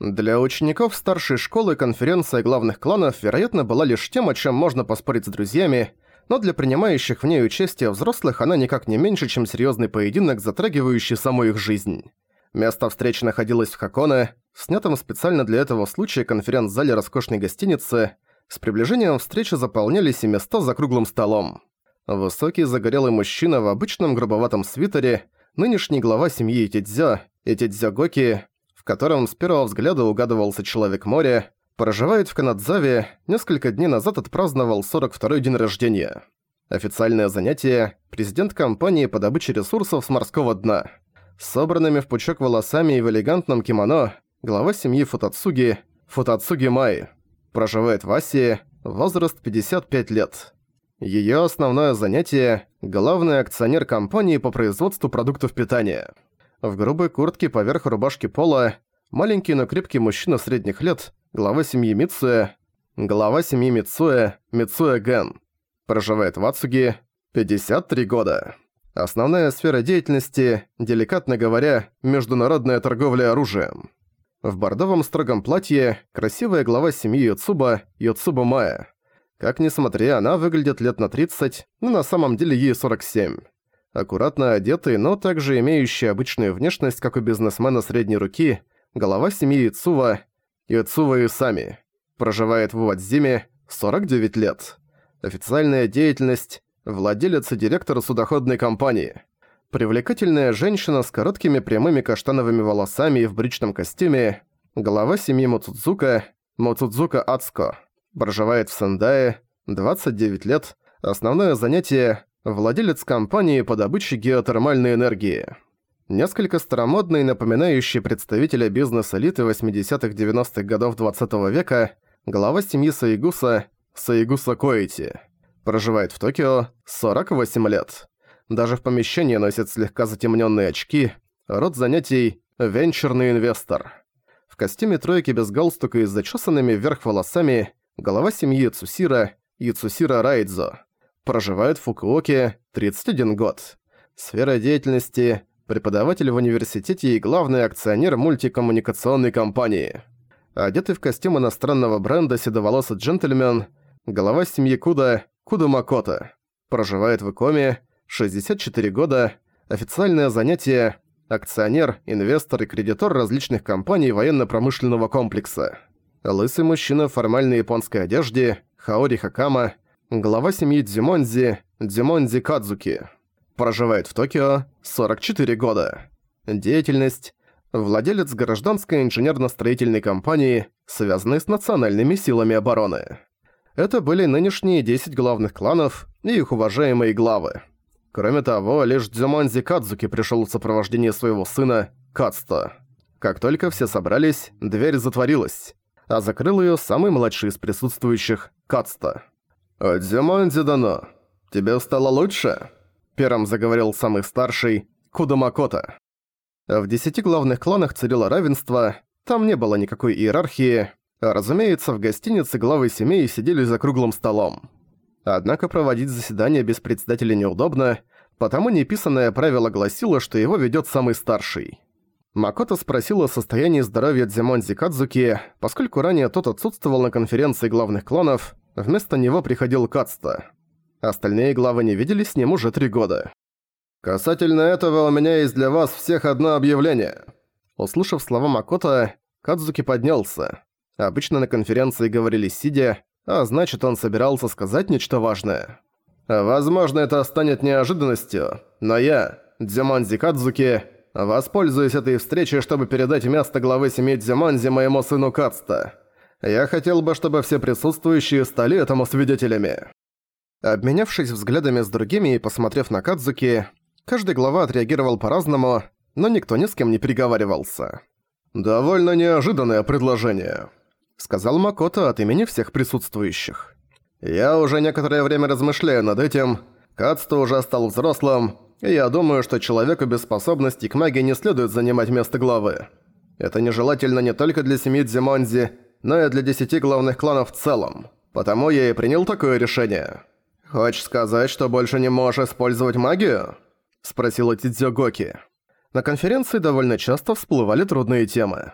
Для учеников старшей школы конференция главных кланов, вероятно, была лишь тем, о чем можно поспорить с друзьями, но для принимающих в ней участие взрослых она никак не меньше, чем серьезный поединок, затрагивающий саму их жизнь. Место встречи находилось в Хаконе, снятом специально для этого случая конференц-зале роскошной гостиницы. С приближением встречи заполнялись и места за круглым столом. Высокий загорелый мужчина в обычном грубоватом свитере, нынешний глава семьи Итидзё, Итидзё Гоки, в котором с первого взгляда угадывался Человек моря, проживает в Канадзаве, несколько дней назад отпраздновал 42-й день рождения. Официальное занятие – президент компании по добыче ресурсов с морского дна. С собранными в пучок волосами и в элегантном кимоно, глава семьи Футацуги, Футацуги Май. Проживает в Асии, возраст 55 лет. Её основное занятие – главный акционер компании по производству продуктов питания. В грубой куртке поверх рубашки пола маленький, но крепкий мужчина средних лет, глава семьи Мицуэ, глава семьи Мицуэ, Мицуэ Ген. Проживает в Ацуге, 53 года. Основная сфера деятельности, деликатно говоря, международная торговля оружием. В бордовом строгом платье красивая глава семьи Юцуба, Юцуба Мая. Как ни смотри, она выглядит лет на 30, но на самом деле ей 47. Аккуратно одетый, но также имеющий обычную внешность, как у бизнесмена средней руки, голова семьи Ицува, Ицува Исами. Проживает в Уадзиме, 49 лет. Официальная деятельность – владелец и директор судоходной компании. Привлекательная женщина с короткими прямыми каштановыми волосами и в брючном костюме, голова семьи Моцудзука, Моцудзука Ацко. Проживает в Сендае, 29 лет, основное занятие – владелец компании по добыче геотермальной энергии. Несколько старомодный, напоминающий представителя бизнес-элиты 80-х-90-х годов 20 -го века, глава семьи Саигуса, Саигуса Коити. Проживает в Токио, 48 лет. Даже в помещении носит слегка затемненные очки, род занятий – венчурный инвестор. В костюме тройки без галстука и с зачесанными вверх волосами – глава семьи Цусира, Яцусира Райдзо. Проживает в Фукуоке, 31 год. Сфера деятельности – преподаватель в университете и главный акционер мультикоммуникационной компании. Одетый в костюм иностранного бренда седоволосый джентльмен, глава семьи Куда, Куда Макото. Проживает в Икоме, 64 года, официальное занятие – акционер, инвестор и кредитор различных компаний военно-промышленного комплекса. Лысый мужчина в формальной японской одежде, Хаори Хакама, глава семьи Дзюмонзи, Дзюмонзи Кадзуки. Проживает в Токио, 44 года. Деятельность – владелец гражданской инженерно-строительной компании, связанной с национальными силами обороны. Это были нынешние 10 главных кланов и их уважаемые главы. Кроме того, лишь Дзюмонзи Кадзуки пришел в сопровождении своего сына, Кацто. Как только все собрались, дверь затворилась а закрыл её самый младший из присутствующих – Кацта. «Дзюмонзи Дано, тебе стало лучше?» Первым заговорил самый старший – Кудамакота. В десяти главных кланах царило равенство, там не было никакой иерархии, а разумеется, в гостинице главы семей сидели за круглым столом. Однако проводить заседание без председателя неудобно, потому неписанное правило гласило, что его ведёт самый старший. Макото спросил о состоянии здоровья Дзимонзи Кадзуки, поскольку ранее тот отсутствовал на конференции главных кланов, вместо него приходил Кацта. Остальные главы не виделись с ним уже три года. «Касательно этого у меня есть для вас всех одно объявление». Услышав слова Макото, Кадзуки поднялся. Обычно на конференции говорили сидя, а значит он собирался сказать нечто важное. «Возможно, это станет неожиданностью, но я, Дзимонзи Кадзуки, Воспользуюсь этой встречей, чтобы передать место главы семьи Дзиманзи моему сыну Кацта. Я хотел бы, чтобы все присутствующие стали этому свидетелями». Обменявшись взглядами с другими и посмотрев на Кадзуки, каждый глава отреагировал по-разному, но никто ни с кем не переговаривался. «Довольно неожиданное предложение», — сказал Макото от имени всех присутствующих. «Я уже некоторое время размышляю над этим. Кацто уже стал взрослым, и я думаю, что человеку без способностей к магии не следует занимать место главы. Это нежелательно не только для семьи Дзимонзи, но и для десяти главных кланов в целом. Потому я и принял такое решение. «Хочешь сказать, что больше не можешь использовать магию?» – спросила Тидзё Гоки. На конференции довольно часто всплывали трудные темы.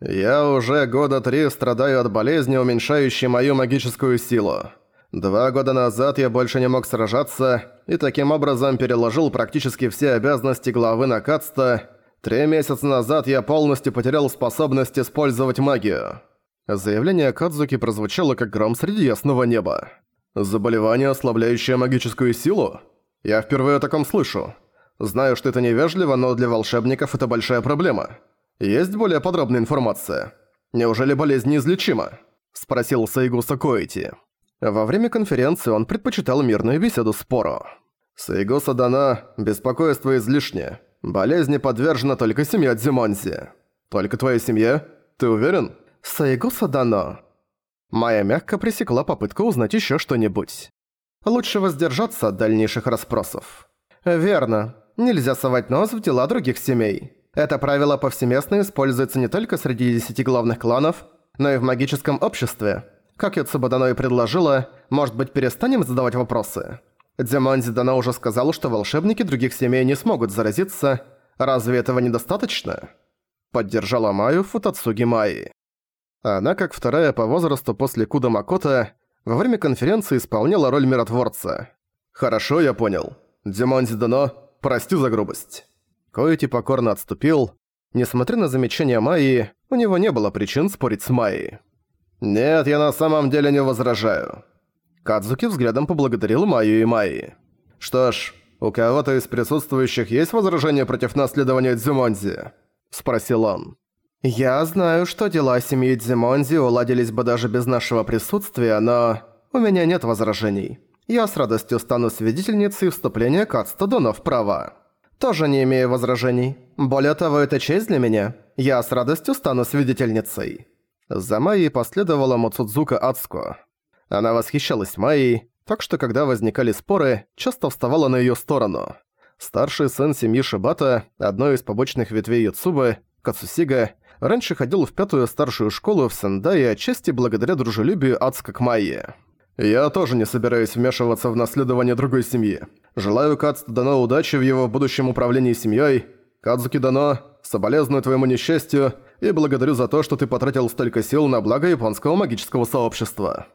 «Я уже года три страдаю от болезни, уменьшающей мою магическую силу. Два года назад я больше не мог сражаться, и таким образом переложил практически все обязанности главы на Кацта. Три месяца назад я полностью потерял способность использовать магию». Заявление Кадзуки прозвучало как гром среди ясного неба. «Заболевание, ослабляющее магическую силу? Я впервые о таком слышу. Знаю, что это невежливо, но для волшебников это большая проблема. Есть более подробная информация? Неужели болезнь неизлечима?» – спросил Сайгуса Коэти. Во время конференции он предпочитал мирную беседу спору. «Сайгуса Дана, беспокойство излишне. Болезни подвержена только семья Дзимонзи. Только твоя семья? Ты уверен?» «Сайгуса Дано». Майя мягко пресекла попытку узнать еще что-нибудь. «Лучше воздержаться от дальнейших расспросов». «Верно. Нельзя совать нос в дела других семей. Это правило повсеместно используется не только среди десяти главных кланов, но и в магическом обществе. Как Юцуба Дано и предложила, может быть перестанем задавать вопросы? Дзимонзи Дано уже сказал, что волшебники других семей не смогут заразиться. Разве этого недостаточно? Поддержала Маю Футацуги Майи. Она, как вторая по возрасту после Куда Макота, во время конференции исполняла роль миротворца. «Хорошо, я понял. Дзимонзи Дано, прости за грубость». Коэти покорно отступил. Несмотря на замечания Майи, у него не было причин спорить с Майей. «Нет, я на самом деле не возражаю». Кадзуки взглядом поблагодарил Майю и Майи. «Что ж, у кого-то из присутствующих есть возражения против наследования Дзюмонзи?» – спросил он. «Я знаю, что дела семьи Дзимонзи уладились бы даже без нашего присутствия, но у меня нет возражений. Я с радостью стану свидетельницей вступления Кацтодона в права». Тоже не имею возражений. Более того, это честь для меня. Я с радостью стану свидетельницей». За Майей последовала Моцудзука Ацко. Она восхищалась Майей, так что когда возникали споры, часто вставала на её сторону. Старший сын семьи Шибата, одной из побочных ветвей Юцубы, Кацусига, раньше ходил в пятую старшую школу в Сендае отчасти благодаря дружелюбию Ацко к Майе. «Я тоже не собираюсь вмешиваться в наследование другой семьи. Желаю Кацу Дано удачи в его будущем управлении семьей. Кадзуки Дано, соболезную твоему несчастью и благодарю за то, что ты потратил столько сил на благо японского магического сообщества».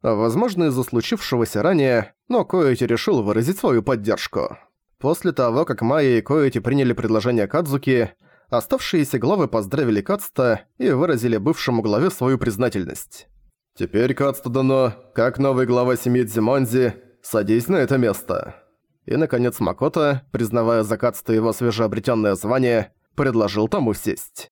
Возможно, из-за случившегося ранее, но Коэти решил выразить свою поддержку. После того, как Майя и Коэти приняли предложение Кадзуки, оставшиеся главы поздравили Кацта и выразили бывшему главе свою признательность. «Теперь, Кацту Дано, как новый глава семьи Дзимонзи, садись на это место». И, наконец, Макото, признавая за Кацту его свежеобретенное звание, предложил тому сесть.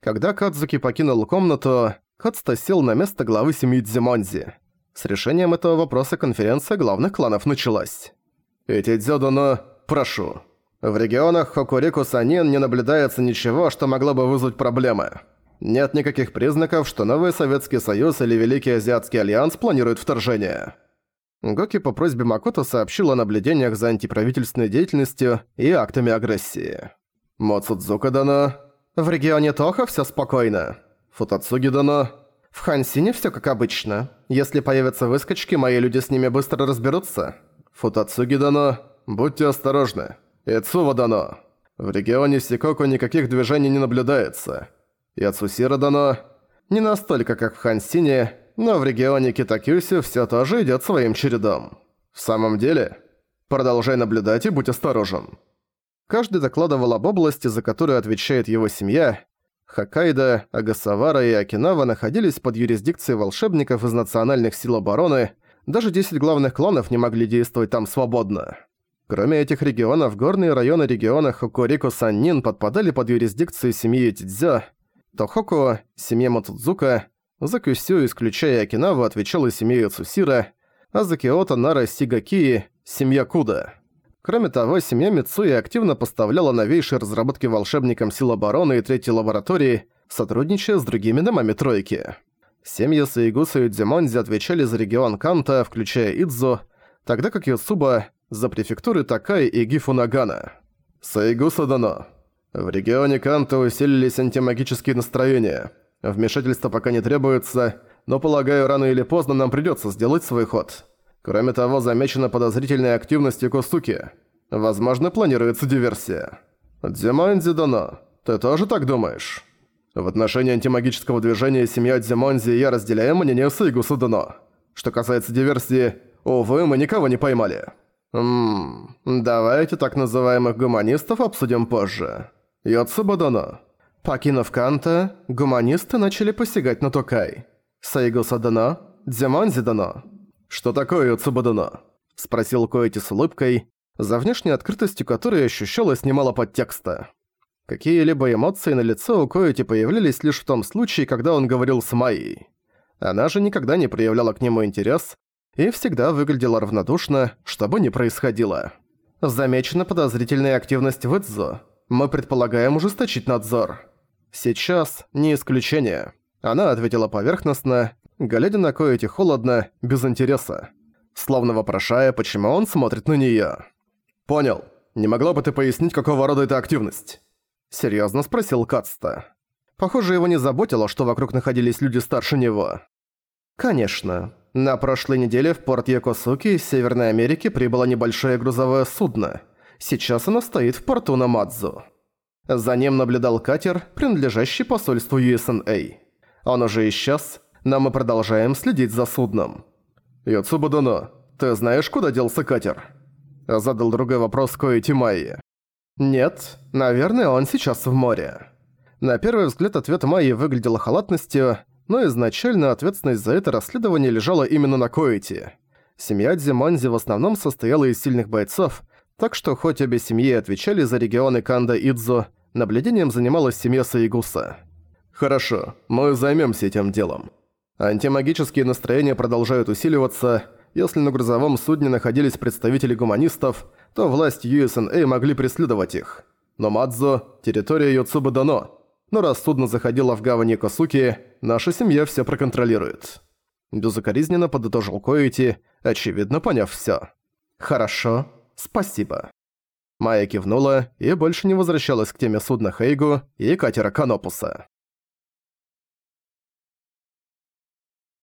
Когда Кадзуки покинул комнату, Кацуто сел на место главы семьи Дзимонзи. С решением этого вопроса конференция главных кланов началась. «Итидзё-доно, прошу. В регионах Хокурику-Санин не наблюдается ничего, что могло бы вызвать проблемы». Нет никаких признаков, что новый Советский Союз или Великий Азиатский Альянс планируют вторжение. Гоки по просьбе Макото сообщил о наблюдениях за антиправительственной деятельностью и актами агрессии. Моцудзука дано. В регионе Тоха все спокойно. Футацуги дано. В Хансине все как обычно. Если появятся выскочки, мои люди с ними быстро разберутся. Футацуги дано. Будьте осторожны. Ицува дано. В регионе Сикоку никаких движений не наблюдается. Яцусира дано. Не настолько, как в Хансине, но в регионе Китакюсю всё тоже идёт своим чередом. В самом деле, продолжай наблюдать и будь осторожен. Каждый докладывал об области, за которую отвечает его семья. Хоккайдо, Агасавара и Окинава находились под юрисдикцией волшебников из национальных сил обороны, даже 10 главных кланов не могли действовать там свободно. Кроме этих регионов, горные районы региона Хокурико-Саннин подпадали под юрисдикцию семьи Тидзё, Тохоку, семья Мацудзука, за Кюсю, исключая Окинаву, отвечала семья Цусира, а за Киото, Нара, Сигакии – семья Куда. Кроме того, семья Мицуи активно поставляла новейшие разработки волшебникам сил обороны и третьей лаборатории, сотрудничая с другими домами Тройки. Семьи Саигуса и Дзимонзи отвечали за регион Канта, включая Идзу, тогда как Юсуба – за префектуры Такай и Гифунагана. Саигуса дано. В регионе Канта усилились антимагические настроения. Вмешательство пока не требуется, но, полагаю, рано или поздно нам придётся сделать свой ход. Кроме того, замечена подозрительная активность Костуки. Возможно, планируется диверсия. Дзиманзи Дано, ты тоже так думаешь? В отношении антимагического движения семья Дзимонзи я разделяю мнение Сайгу Судано. Что касается диверсии, увы, мы никого не поймали. Ммм, давайте так называемых гуманистов обсудим позже. Йоцуба Дано. Покинув Канта, гуманисты начали посягать на Токай. Сайгу Садано, Дзимонзи Дано. Что такое Йоцуба Дано? Спросил Коэти с улыбкой, за внешней открытостью которой ощущалось немало подтекста. Какие-либо эмоции на лицо у Коэти появлялись лишь в том случае, когда он говорил с Майей. Она же никогда не проявляла к нему интерес и всегда выглядела равнодушно, что бы ни происходило. Замечена подозрительная активность в Идзо. Мы предполагаем ужесточить надзор. Сейчас не исключение. Она ответила поверхностно, глядя на Коэти холодно, без интереса. Словно вопрошая, почему он смотрит на неё. «Понял. Не могла бы ты пояснить, какого рода эта активность?» Серьёзно спросил Кацта. Похоже, его не заботило, что вокруг находились люди старше него. «Конечно. На прошлой неделе в порт Якосуки из Северной Америки прибыло небольшое грузовое судно. Сейчас оно стоит в порту Намадзу. За ним наблюдал катер, принадлежащий посольству USNA. Он уже исчез, но мы продолжаем следить за судном. «Яцуба ты знаешь, куда делся катер?» Задал другой вопрос Коэти Майи. «Нет, наверное, он сейчас в море». На первый взгляд ответ Майи выглядел халатностью, но изначально ответственность за это расследование лежала именно на Коэти. Семья Дзиманзи в основном состояла из сильных бойцов, так что хоть обе семьи отвечали за регионы Канда и Идзо, наблюдением занималась семья Саигуса. «Хорошо, мы займемся этим делом. Антимагические настроения продолжают усиливаться. Если на грузовом судне находились представители гуманистов, то власть USNA могли преследовать их. Но Мадзо – территория Йоцубы дано. Но раз судно заходило в гавани Косуки, наша семья все проконтролирует. Безукоризненно подытожил Коэти, очевидно поняв все. «Хорошо, спасибо». Майя кивнула и больше не возвращалась к теме судна Хейгу и катера Канопуса.